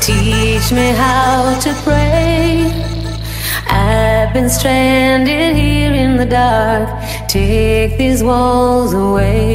Teach me how to pray. I've been stranded here in the dark. Take these walls away.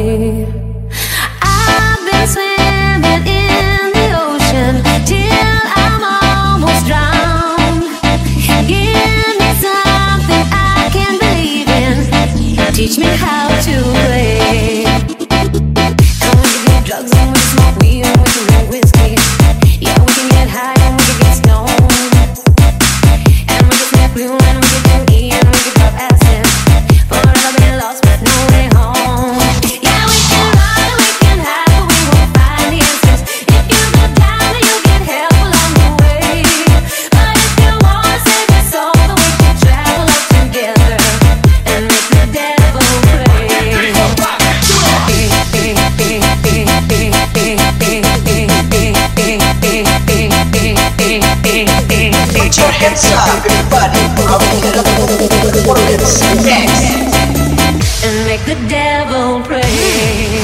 the devil pray.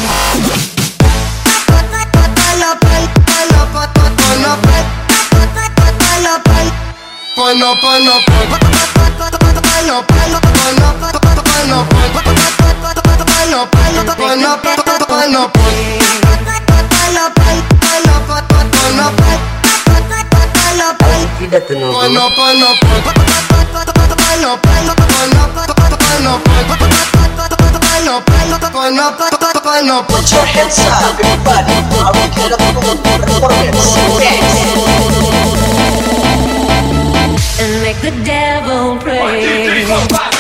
pano pano pano pano pano pano pano pano pano pano pano pano Tidak tenang. Put your hands up, everybody. I will get up for the performance and make the devil pray. Mother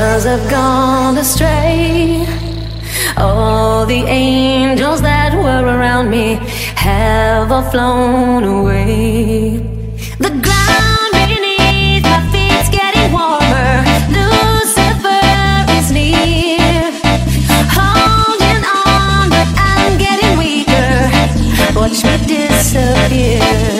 Cause I've gone astray. All the angels that were around me have all flown away. The ground beneath my feet's getting warmer. Lucifer is near. Holding on, but I'm getting weaker. Watch me disappear.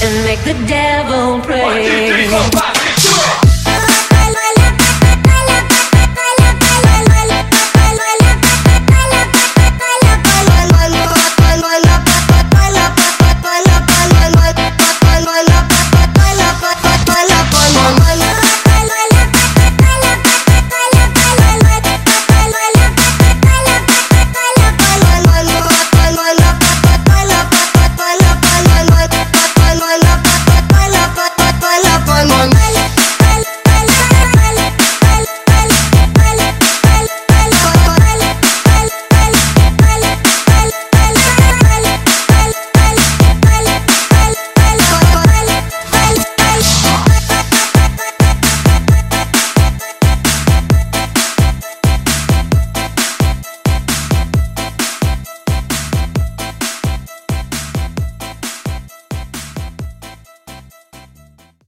And make the devil pray.